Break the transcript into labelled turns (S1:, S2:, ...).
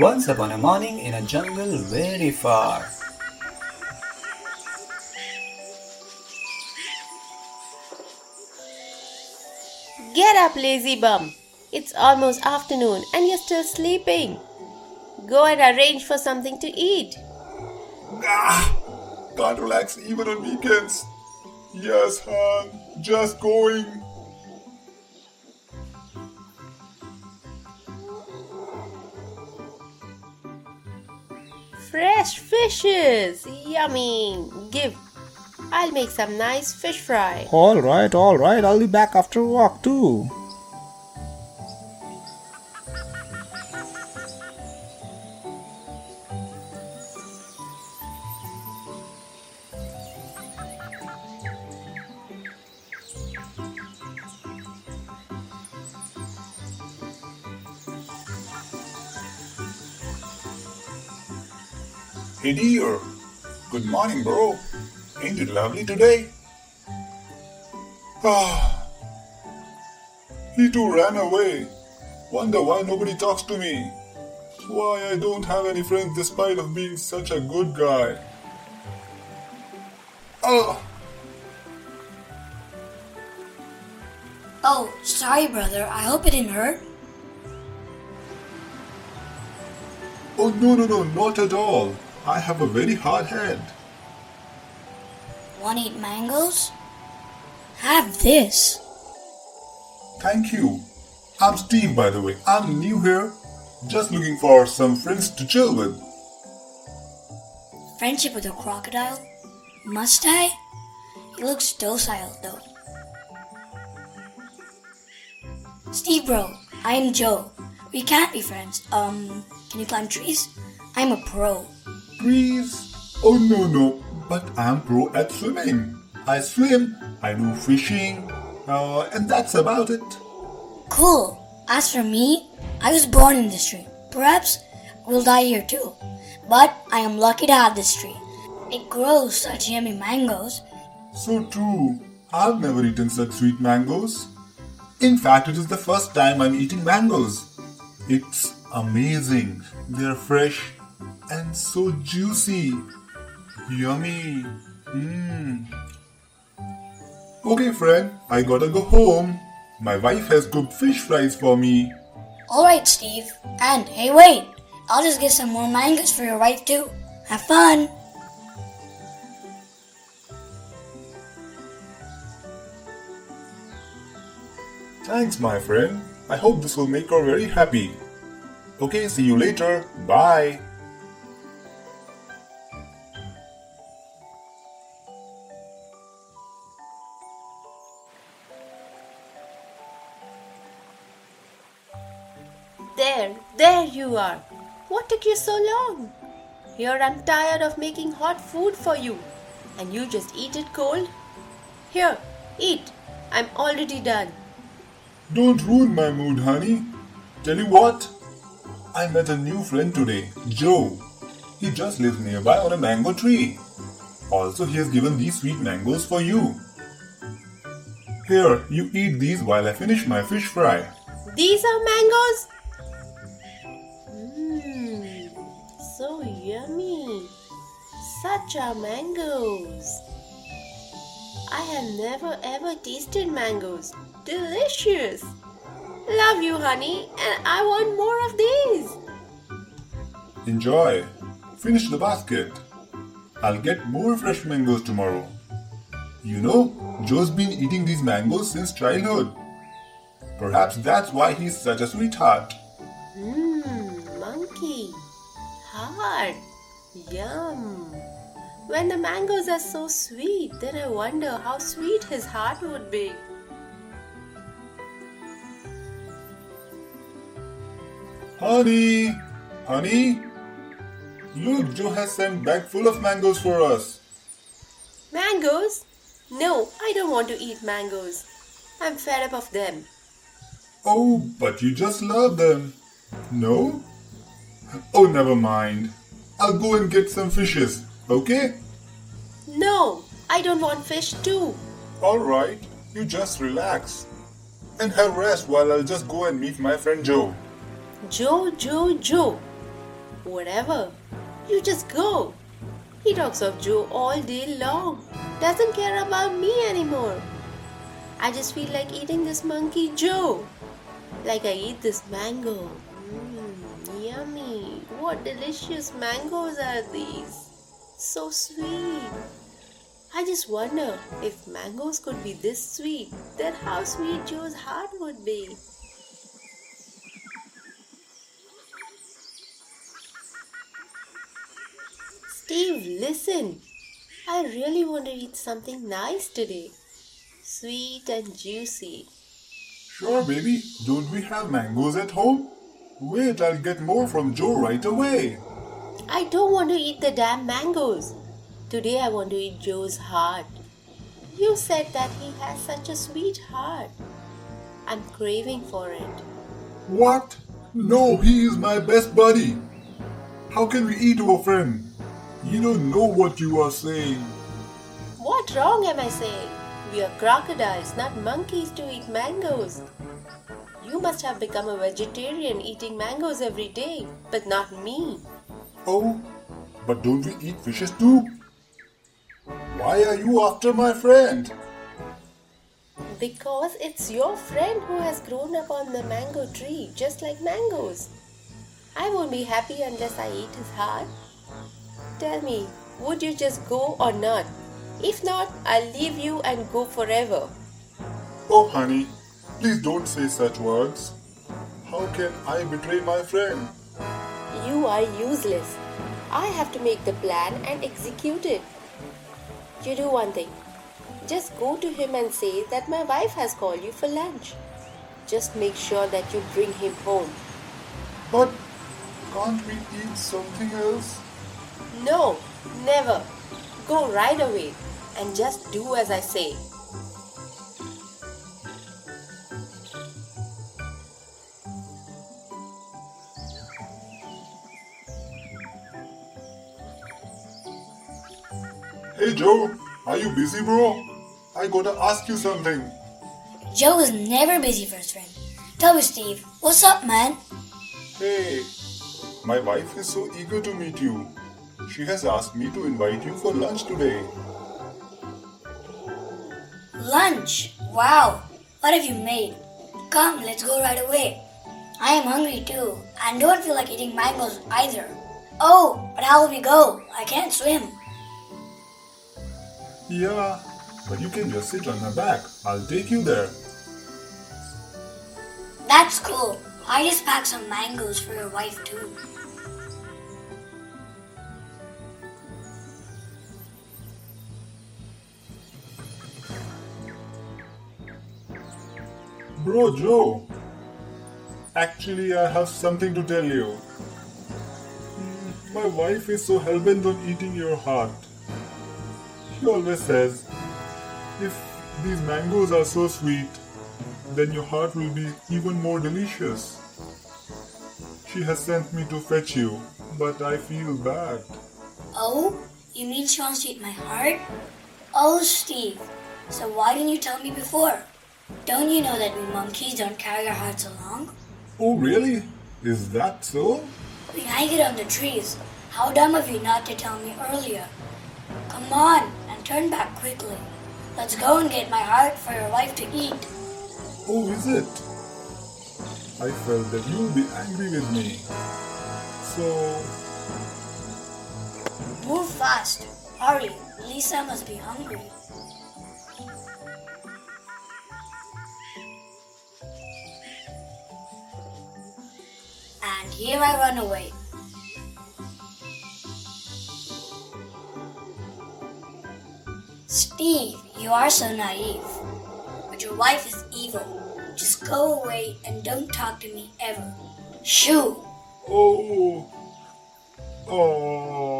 S1: Once upon a morning in a jungle very far.
S2: Get up, lazy bum. It's almost afternoon and you're still sleeping. Go and arrange for something to eat.
S3: Ah, can't relax even on weekends. Yes, Han, just going.
S2: Fishes! Yummy! Give. I'll make some nice fish fry.
S4: Alright, alright, I'll be back after a walk too.
S3: Hey dear, good morning, bro. Ain't it lovely today? Ah, he too ran away. Wonder why nobody talks to me. Why I don't have any friends despite of being such a good guy. Oh,
S5: Oh, sorry, brother. I hope it didn't hurt.
S3: oh no no no, not at all. I have a very hard head.
S5: Want to eat mangoes? Have this.
S3: Thank you. I'm Steve, by the way. I'm new here. Just looking for some friends to chill with.
S5: Friendship with a crocodile? Must I? He looks docile, though. Steve, bro. I am Joe. We can't be friends. Um, can you climb trees? I'm a pro.
S3: Trees? Oh no no, but I'm pro at swimming. I swim, I do fishing, uh, and that's about it.
S5: Cool. As for me, I was born in this tree. Perhaps we'll die here too. But I am lucky to have this tree. It grows such yummy mangoes.
S3: So true. I've never eaten such sweet mangoes. In fact, it is the first time I'm eating mangoes. It's amazing. They're fresh and so juicy. Yummy. Mmm. Okay, friend, I gotta go home. My wife has cooked fish fries for me.
S5: Alright, Steve. And hey, wait! I'll just get some more mangoes for your wife too. Have fun!
S3: Thanks, my friend. I hope this will make her very happy. Okay, see you later. Bye.
S2: Are. What took you so long? Here I'm tired of making hot food for you, and you just eat it cold? Here, eat. I'm already done.
S3: Don't ruin my mood, honey. Tell you what, I met a new friend today, Joe. He just lives nearby on a mango tree. Also, he has given these sweet mangoes for you. Here, you eat these while I finish my fish fry.
S2: These are mangoes? Such are mangoes. I have never ever tasted mangoes. Delicious. Love you, honey, and I want more of these.
S3: Enjoy. Finish the basket. I'll get more fresh mangoes tomorrow. You know, Joe's been eating these mangoes since childhood. Perhaps that's why he's such a sweetheart.
S2: Mmm, monkey. Hard. Yum. When the mangoes are so sweet, then I wonder how sweet his heart would be.
S3: Honey! Honey! Look, Joe has sent bag full of mangoes for us.
S2: Mangoes? No, I don't want to eat mangoes. I'm fed up of them.
S3: Oh, but you just love them. No? Oh, never mind. I'll go and get some fishes, okay?
S2: No, I don't want fish too.
S3: Alright, you just relax. And have rest while I'll just go and meet my friend Joe.
S2: Joe, Joe, Joe. Whatever. You just go. He talks of Joe all day long. Doesn't care about me anymore. I just feel like eating this monkey Joe. Like I eat this mango. What delicious mangoes are these? So sweet. I just wonder if mangoes could be this sweet, then how sweet Joe's heart would be. Steve, listen. I really want to eat something nice today. Sweet and juicy.
S3: Sure, baby. Don't we have mangoes at home? Wait, I'll get more from Joe right away.
S2: I don't want to eat the damn mangoes. Today I want to eat Joe's heart. You said that he has such a sweet heart. I'm craving for it.
S3: What? No, he is my best buddy. How can we eat our friend? You don't know what you are saying.
S2: What wrong am I saying? We are crocodiles, not monkeys, to eat mangoes. You must have become a vegetarian eating mangoes every day, but not me.
S3: Oh, but don't we eat fishes too? Why are you after my friend?
S2: Because it's your friend who has grown up on the mango tree, just like mangoes. I won't be happy unless I eat his heart. Tell me, would you just go or not? If not, I'll leave you and go forever.
S3: Oh, honey, please don't say such words. How can I betray my friend?
S2: You are useless. I have to make the plan and execute it. You do one thing. Just go to him and say that my wife has called you for lunch. Just make sure that you bring him home.
S3: But can't we eat something else?
S2: No, never. Go right away and just do as I say.
S3: Hey Joe, are you busy, bro? I gotta ask you something.
S5: Joe is never busy for his friend. Tell me, Steve, what's up, man?
S3: Hey, my wife is so eager to meet you. She has asked me to invite you for lunch today.
S5: Lunch? Wow, what have you made? Come, let's go right away. I am hungry too, and don't feel like eating mangoes either. Oh, but how will we go? I can't swim.
S3: Yeah, but you can just sit on my back. I'll take you there.
S5: That's cool. I just packed some mangoes for your wife too.
S3: Bro, Joe. Actually, I have something to tell you. My wife is so hellbent on eating your heart. She always says, if these mangoes are so sweet, then your heart will be even more delicious. She has sent me to fetch you, but I feel bad.
S5: Oh, you mean she wants to eat my heart? Oh, Steve. So why didn't you tell me before? Don't you know that we monkeys don't carry our hearts along?
S3: Oh, really? Is that so?
S5: We hang it on the trees. How dumb of you not to tell me earlier. Come on, and turn back quickly. Let's go and get my heart for your wife to eat.
S3: Oh, is it? I felt that you would be angry with me. So,
S5: Move fast. Hurry, Lisa must be hungry. Here I run away. Steve, you are so naive. But your wife is evil. Just go away and don't talk to me ever. Shoo!
S3: oh, oh.